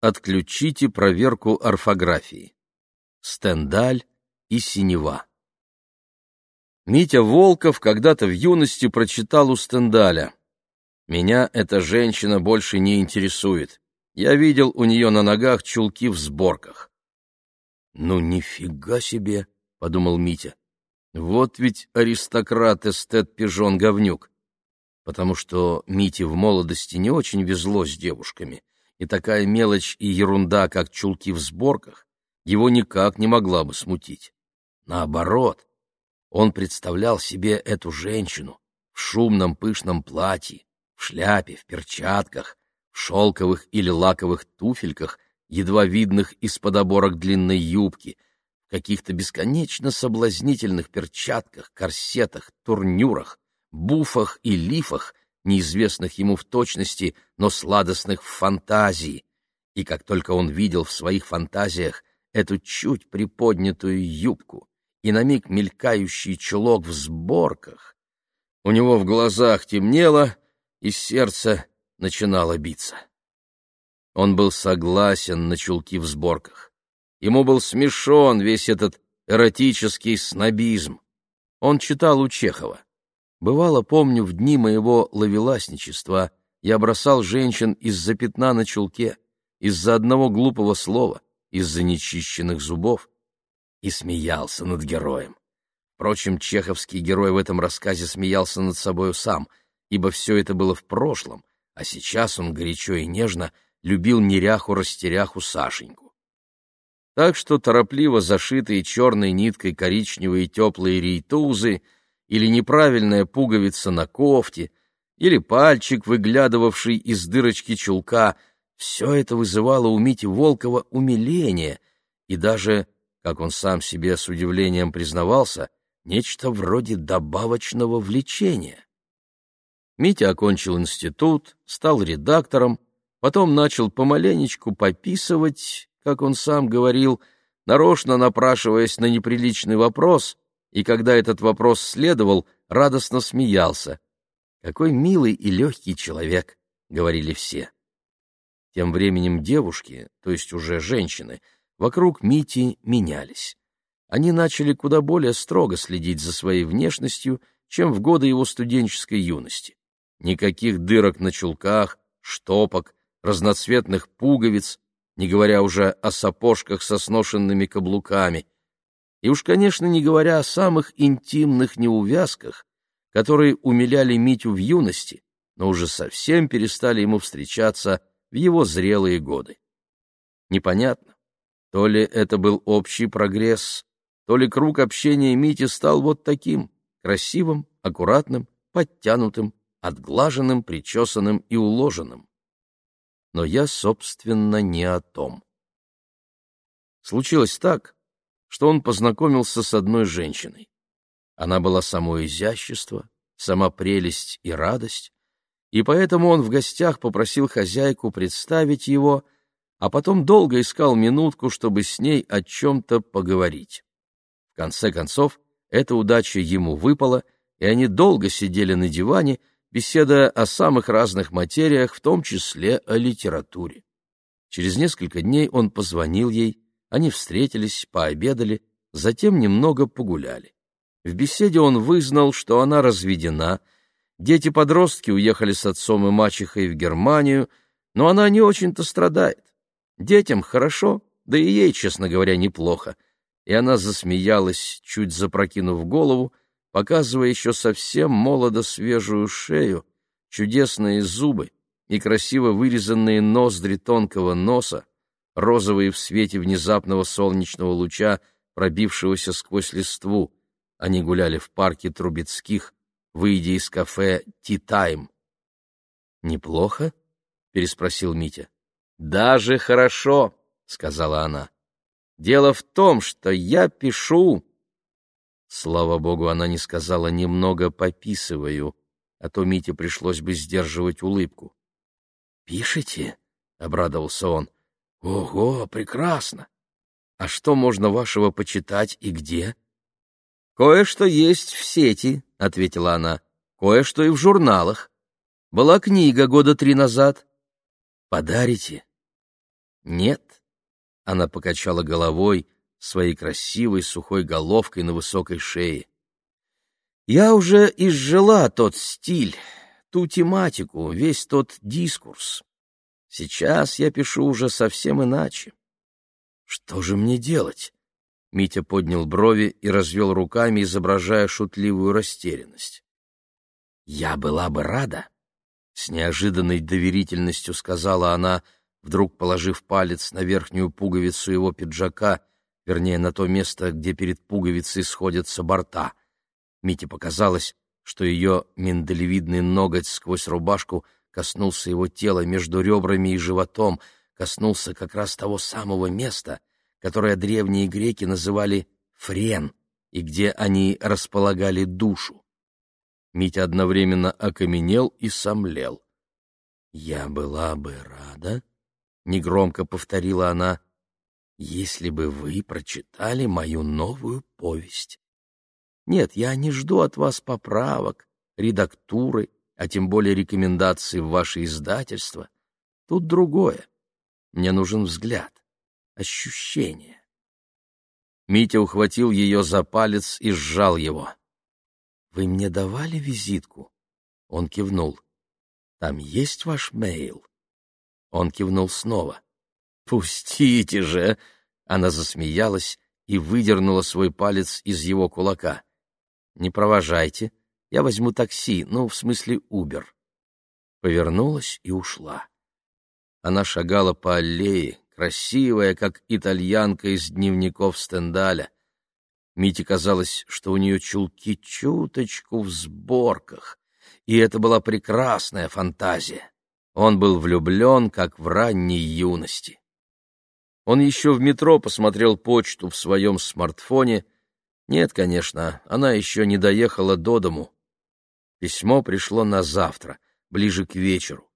Отключите проверку орфографии. Стендаль и синева. Митя Волков когда-то в юности прочитал у Стендаля. «Меня эта женщина больше не интересует. Я видел у нее на ногах чулки в сборках». «Ну, нифига себе!» — подумал Митя. «Вот ведь аристократ эстет-пижон-говнюк!» Потому что Мите в молодости не очень везло с девушками, и такая мелочь и ерунда, как чулки в сборках, его никак не могла бы смутить. Наоборот, он представлял себе эту женщину в шумном пышном платье, в шляпе, в перчатках, в шелковых или лаковых туфельках, едва видных из-под оборок длинной юбки, в каких-то бесконечно соблазнительных перчатках, корсетах, турнюрах, буфах и лифах, неизвестных ему в точности, но сладостных в фантазии. И как только он видел в своих фантазиях эту чуть приподнятую юбку и на миг мелькающий чулок в сборках, у него в глазах темнело, и сердце начинало биться. Он был согласен на чулки в сборках. Ему был смешон весь этот эротический снобизм. Он читал у Чехова. Бывало, помню, в дни моего ловеласничества я бросал женщин из-за пятна на чулке, из-за одного глупого слова, из-за нечищенных зубов, и смеялся над героем. Впрочем, чеховский герой в этом рассказе смеялся над собою сам, ибо все это было в прошлом, а сейчас он горячо и нежно любил неряху-растеряху Сашеньку. Так что торопливо зашитые черной ниткой коричневые теплые рейтузы — или неправильная пуговица на кофте, или пальчик, выглядывавший из дырочки чулка, все это вызывало у Мити Волкова умиление и даже, как он сам себе с удивлением признавался, нечто вроде добавочного влечения. Митя окончил институт, стал редактором, потом начал помаленечку пописывать, как он сам говорил, нарочно напрашиваясь на неприличный вопрос, и когда этот вопрос следовал, радостно смеялся. «Какой милый и легкий человек», — говорили все. Тем временем девушки, то есть уже женщины, вокруг Мити менялись. Они начали куда более строго следить за своей внешностью, чем в годы его студенческой юности. Никаких дырок на чулках, штопок, разноцветных пуговиц, не говоря уже о сапожках со сношенными каблуками — и уж, конечно, не говоря о самых интимных неувязках, которые умиляли Митю в юности, но уже совсем перестали ему встречаться в его зрелые годы. Непонятно, то ли это был общий прогресс, то ли круг общения Мити стал вот таким, красивым, аккуратным, подтянутым, отглаженным, причесанным и уложенным. Но я, собственно, не о том. Случилось так, что он познакомился с одной женщиной. Она была само изящество, сама прелесть и радость, и поэтому он в гостях попросил хозяйку представить его, а потом долго искал минутку, чтобы с ней о чем-то поговорить. В конце концов, эта удача ему выпала, и они долго сидели на диване, беседуя о самых разных материях, в том числе о литературе. Через несколько дней он позвонил ей, они встретились, пообедали, затем немного погуляли. В беседе он вызнал, что она разведена, дети-подростки уехали с отцом и мачехой в Германию, но она не очень-то страдает. Детям хорошо, да и ей, честно говоря, неплохо. И она засмеялась, чуть запрокинув голову, показывая еще совсем молодо свежую шею, чудесные зубы и красиво вырезанные ноздри тонкого носа, розовые в свете внезапного солнечного луча, пробившегося сквозь листву. Они гуляли в парке Трубецких, выйдя из кафе «Ти-тайм». «Неплохо?» — переспросил Митя. «Даже хорошо», — сказала она. «Дело в том, что я пишу...» Слава богу, она не сказала «немного пописываю», а то Мите пришлось бы сдерживать улыбку. «Пишете?» — обрадовался он. Ого, прекрасно! А что можно вашего почитать и где? Кое-что есть в сети, ответила она. Кое-что и в журналах. Была книга года три назад. Подарите? Нет. Она покачала головой своей красивой сухой головкой на высокой шее. Я уже изжила тот стиль, ту тематику, весь тот дискурс. Сейчас я пишу уже совсем иначе. Что же мне делать? Митя поднял брови и развел руками, изображая шутливую растерянность. «Я была бы рада», — с неожиданной доверительностью сказала она, вдруг положив палец на верхнюю пуговицу его пиджака, вернее, на то место, где перед пуговицей сходятся борта. Мите показалось, что ее миндалевидный ноготь сквозь рубашку коснулся его тела между ребрами и животом, коснулся как раз того самого места, которое древние греки называли френ, и где они располагали душу. Митя одновременно окаменел и сомлел. «Я была бы рада», — негромко повторила она, — «если бы вы прочитали мою новую повесть. Нет, я не жду от вас поправок, редактуры, а тем более рекомендаций в ваше издательство. Тут другое. Мне нужен взгляд, ощущение». Митя ухватил ее за палец и сжал его. Вы мне давали визитку? Он кивнул. Там есть ваш мейл? Он кивнул снова. Пустите же! Она засмеялась и выдернула свой палец из его кулака. Не провожайте, я возьму такси, ну, в смысле, Убер. Повернулась и ушла. Она шагала по аллее, красивая, как итальянка из дневников Стендаля. Мите казалось, что у нее чулки чуточку в сборках, и это была прекрасная фантазия. Он был влюблен, как в ранней юности. Он еще в метро посмотрел почту в своем смартфоне. Нет, конечно, она еще не доехала до дому. Письмо пришло на завтра, ближе к вечеру.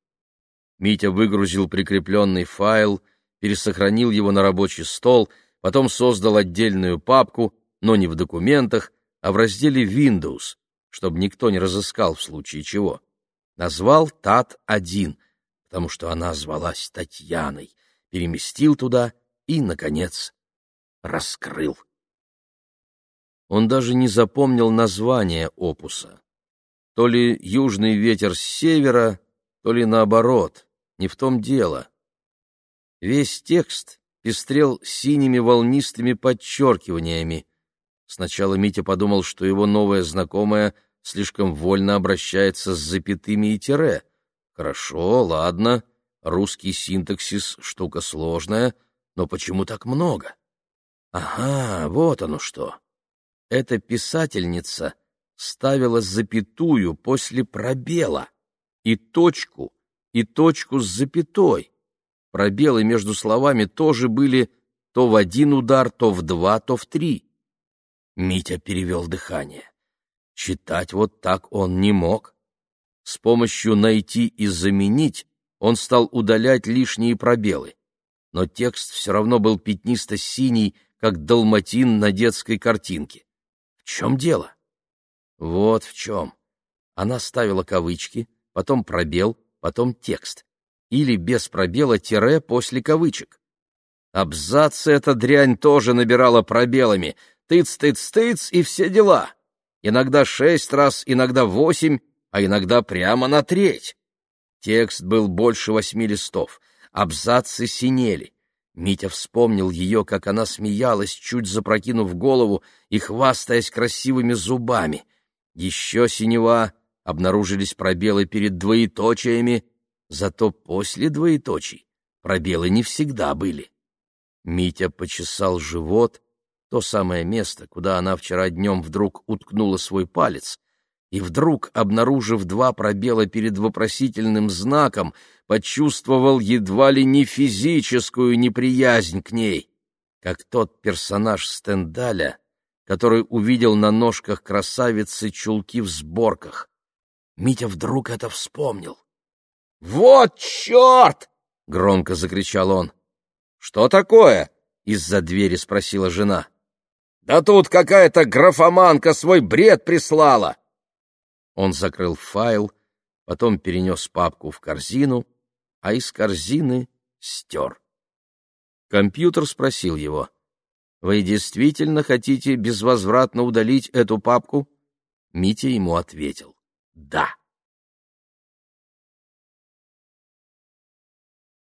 Митя выгрузил прикрепленный файл, пересохранил его на рабочий стол, потом создал отдельную папку — но не в документах, а в разделе Windows, чтобы никто не разыскал в случае чего. Назвал ТАТ-1, потому что она звалась Татьяной, переместил туда и, наконец, раскрыл. Он даже не запомнил название опуса. То ли «Южный ветер с севера», то ли наоборот, не в том дело. Весь текст пестрел синими волнистыми подчеркиваниями, Сначала Митя подумал, что его новая знакомая слишком вольно обращается с запятыми и тире. Хорошо, ладно, русский синтаксис — штука сложная, но почему так много? Ага, вот оно что. Эта писательница ставила запятую после пробела и точку, и точку с запятой. Пробелы между словами тоже были то в один удар, то в два, то в три. Митя перевел дыхание. Читать вот так он не мог. С помощью «найти» и «заменить» он стал удалять лишние пробелы. Но текст все равно был пятнисто-синий, как далматин на детской картинке. В чем дело? Вот в чем. Она ставила кавычки, потом пробел, потом текст. Или без пробела тире после кавычек. Абзацы эта дрянь тоже набирала пробелами — тыц-тыц-тыц и все дела. Иногда шесть раз, иногда восемь, а иногда прямо на треть. Текст был больше восьми листов, абзацы синели. Митя вспомнил ее, как она смеялась, чуть запрокинув голову и хвастаясь красивыми зубами. Еще синева, обнаружились пробелы перед двоеточиями, зато после двоеточий пробелы не всегда были. Митя почесал живот, то самое место, куда она вчера днем вдруг уткнула свой палец, и вдруг, обнаружив два пробела перед вопросительным знаком, почувствовал едва ли не физическую неприязнь к ней, как тот персонаж Стендаля, который увидел на ножках красавицы чулки в сборках. Митя вдруг это вспомнил. «Вот черт!» — громко закричал он. «Что такое?» — из-за двери спросила жена. Да тут какая-то графоманка свой бред прислала. Он закрыл файл, потом перенес папку в корзину, а из корзины стер. Компьютер спросил его. «Вы действительно хотите безвозвратно удалить эту папку?» Митя ему ответил. «Да».